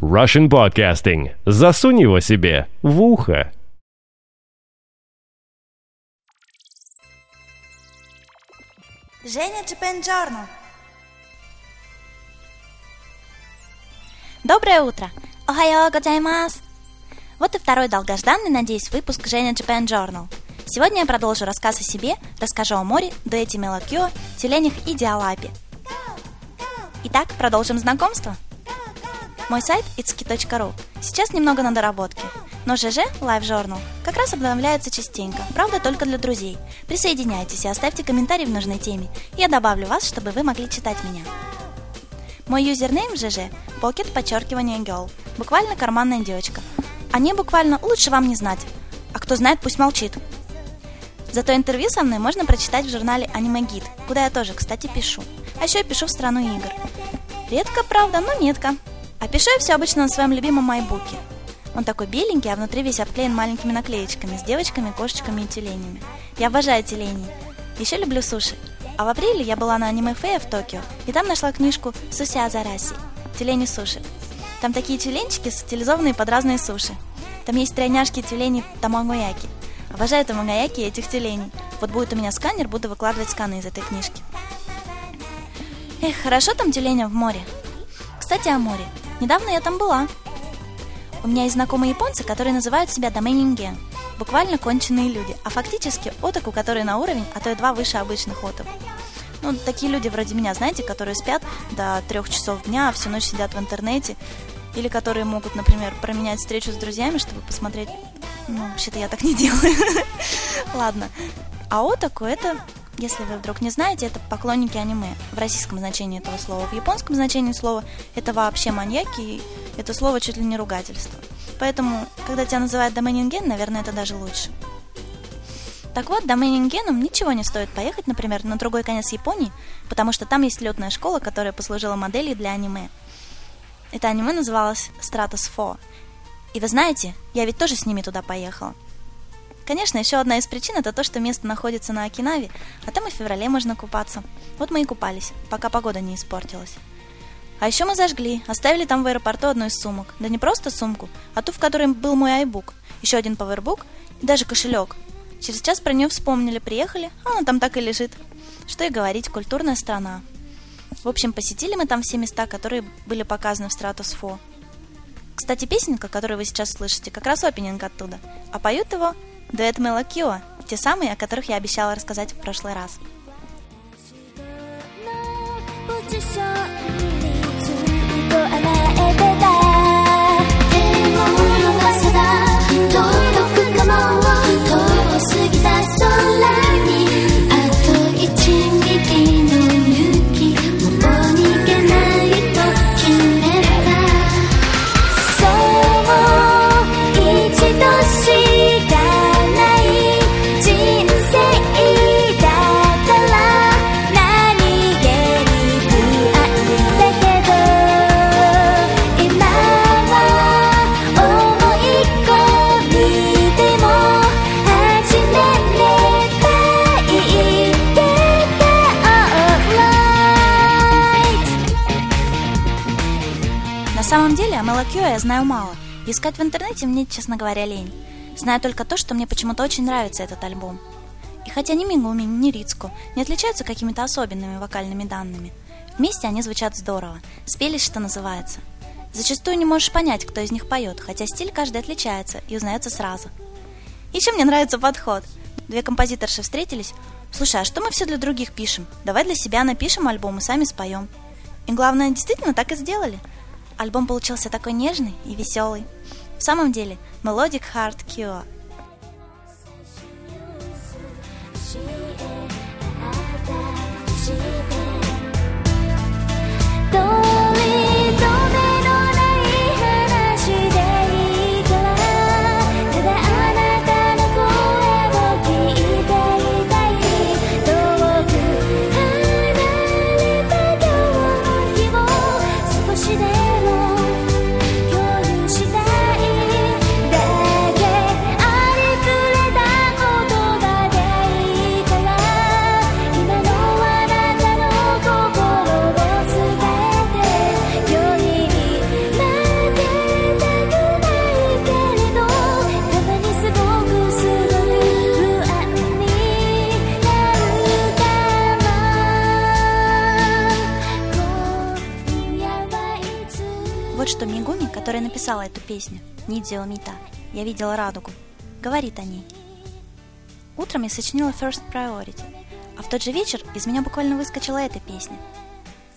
Russian Podcasting. Засунь его себе в ухо. Женя Джапенджорно. Доброе утро! Охайо годзаймас! Вот и второй долгожданный, надеюсь, выпуск Женя Japan Journal. Сегодня я продолжу рассказ о себе, расскажу о море, дуэте Мелокио, тюленях и диалапе. Итак, продолжим знакомство. Мой сайт itski.ru сейчас немного на доработке, но ЖЖ Live Journal как раз обновляется частенько, правда только для друзей. Присоединяйтесь и оставьте комментарий в нужной теме, я добавлю вас, чтобы вы могли читать меня. Мой юзернейм ЖЖ – Pocket подчеркивание Girl, буквально карманная девочка. А не буквально лучше вам не знать, а кто знает, пусть молчит. Зато интервью со мной можно прочитать в журнале Anime Guide, куда я тоже, кстати, пишу. А еще я пишу в страну игр. Редко, правда, но метко. А пишу я все обычно на своем любимом майбуке. Он такой беленький, а внутри весь обклеен маленькими наклеечками с девочками, кошечками и тюленями. Я обожаю тюленей. Еще люблю суши. А в апреле я была на аниме фея в Токио, и там нашла книжку Суся Зараси «Тюлени суши». Там такие тюленчики, стилизованные под разные суши. Там есть тройняшки тюлени тамагояки. Обожаю тамагояки и этих тюленей. Вот будет у меня сканер, буду выкладывать сканы из этой книжки. Эх, хорошо там тюленям в море. Кстати, о море. Недавно я там была. У меня есть знакомые японцы, которые называют себя доменинген, буквально конченые люди, а фактически отаку, которые на уровень, а то и два выше обычных отов. Ну, такие люди вроде меня, знаете, которые спят до трех часов дня, а всю ночь сидят в интернете, или которые могут, например, променять встречу с друзьями, чтобы посмотреть... Ну, вообще-то я так не делаю. Ладно. А отаку это если вы вдруг не знаете, это поклонники аниме в российском значении этого слова. В японском значении слова это вообще маньяки, и это слово чуть ли не ругательство. Поэтому, когда тебя называют доменинген, наверное, это даже лучше. Так вот, доменингеном ничего не стоит поехать, например, на другой конец Японии, потому что там есть летная школа, которая послужила моделью для аниме. Это аниме называлось Stratos 4. И вы знаете, я ведь тоже с ними туда поехала. Конечно, еще одна из причин это то, что место находится на Окинаве, а там и в феврале можно купаться. Вот мы и купались, пока погода не испортилась. А еще мы зажгли, оставили там в аэропорту одну из сумок. Да не просто сумку, а ту, в которой был мой айбук, еще один пауэрбук и даже кошелек. Через час про нее вспомнили, приехали, а она там так и лежит. Что и говорить, культурная страна. В общем, посетили мы там все места, которые были показаны в Stratos 4. Кстати, песенка, которую вы сейчас слышите, как раз опенинг оттуда. А поют его Дуэт Мелокио, те самые, о которых я обещала рассказать в прошлый раз. О Мелокио я знаю мало. Искать в интернете мне, честно говоря, лень. Знаю только то, что мне почему-то очень нравится этот альбом. И хотя ни Мигуми, ни Рицку не отличаются какими-то особенными вокальными данными, вместе они звучат здорово, спелись, что называется. Зачастую не можешь понять, кто из них поет, хотя стиль каждый отличается и узнается сразу. Еще мне нравится подход. Две композиторши встретились. Слушай, а что мы все для других пишем? Давай для себя напишем альбом и сами споем. И главное, действительно так и сделали – Альбом получился такой нежный и веселый. В самом деле, Melodic Heart Cure – Вот что Мигуми, которая написала эту песню, Нидзио Мита, «Я видела радугу», говорит о ней. Утром я сочинила First Priority, а в тот же вечер из меня буквально выскочила эта песня.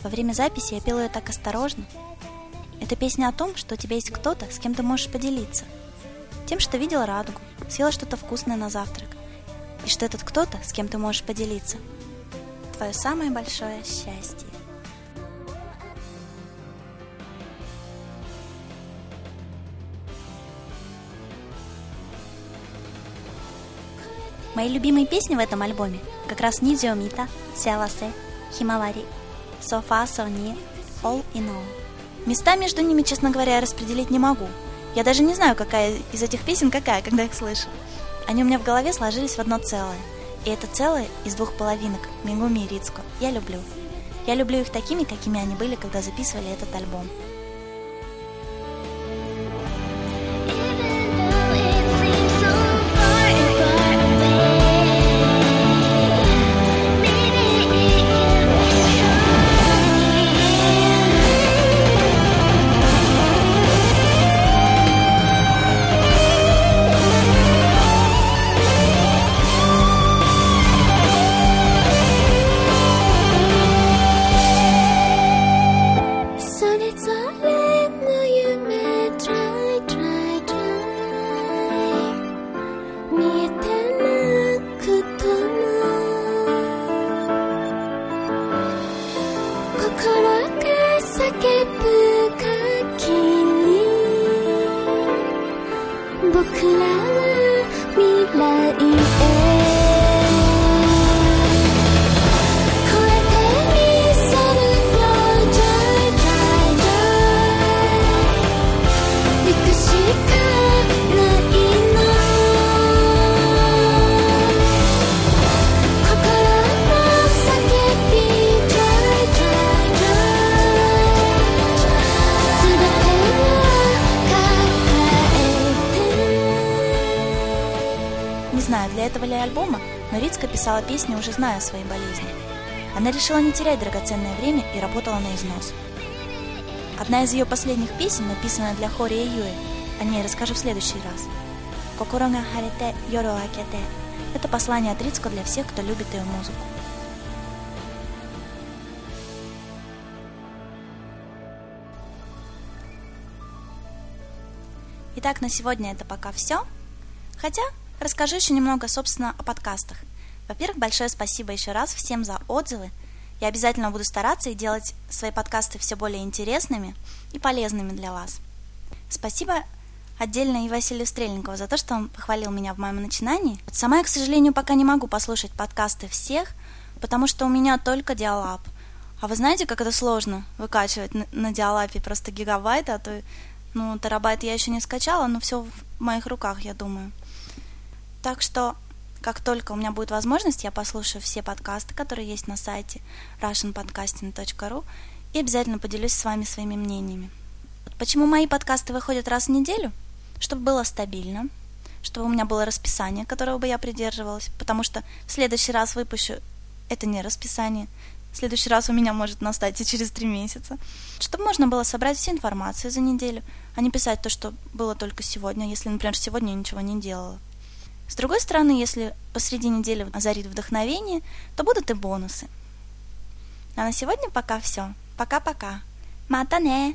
Во время записи я пела ее так осторожно. Это песня о том, что у тебя есть кто-то, с кем ты можешь поделиться. Тем, что видела радугу, съела что-то вкусное на завтрак. И что этот кто-то, с кем ты можешь поделиться. Твое самое большое счастье. Мои любимые песни в этом альбоме как раз Нидзио Мита, Сиаласе, Химавари, So Near, All in All. Места между ними, честно говоря, распределить не могу. Я даже не знаю, какая из этих песен какая, когда их слышу. Они у меня в голове сложились в одно целое. И это целое из двух половинок, Мигуми и Рицко, я люблю. Я люблю их такими, какими они были, когда записывали этот альбом. lama bila для этого ли альбома, но Рицка писала песни, уже зная о своей болезни. Она решила не терять драгоценное время и работала на износ. Одна из ее последних песен, написанная для Хори и Юи, о ней расскажу в следующий раз. «Кокорога харите йору акете» – это послание от Рицко для всех, кто любит ее музыку. Итак, на сегодня это пока все. Хотя Расскажу еще немного, собственно, о подкастах. Во-первых, большое спасибо еще раз всем за отзывы. Я обязательно буду стараться и делать свои подкасты все более интересными и полезными для вас. Спасибо отдельно и Василию Стрельникову за то, что он похвалил меня в моем начинании. Вот сама я, к сожалению, пока не могу послушать подкасты всех, потому что у меня только диалаб. А вы знаете, как это сложно выкачивать на, на диалапе просто гигабайт, а то ну, терабайт я еще не скачала, но все в моих руках, я думаю. Так что, как только у меня будет возможность, я послушаю все подкасты, которые есть на сайте russianpodcasting.ru и обязательно поделюсь с вами своими мнениями. Почему мои подкасты выходят раз в неделю? Чтобы было стабильно, чтобы у меня было расписание, которого бы я придерживалась, потому что в следующий раз выпущу это не расписание, в следующий раз у меня может настать и через три месяца. Чтобы можно было собрать всю информацию за неделю, а не писать то, что было только сегодня, если, например, сегодня я ничего не делала. С другой стороны, если посреди недели озарит вдохновение, то будут и бонусы. А на сегодня пока все. Пока-пока. Матане!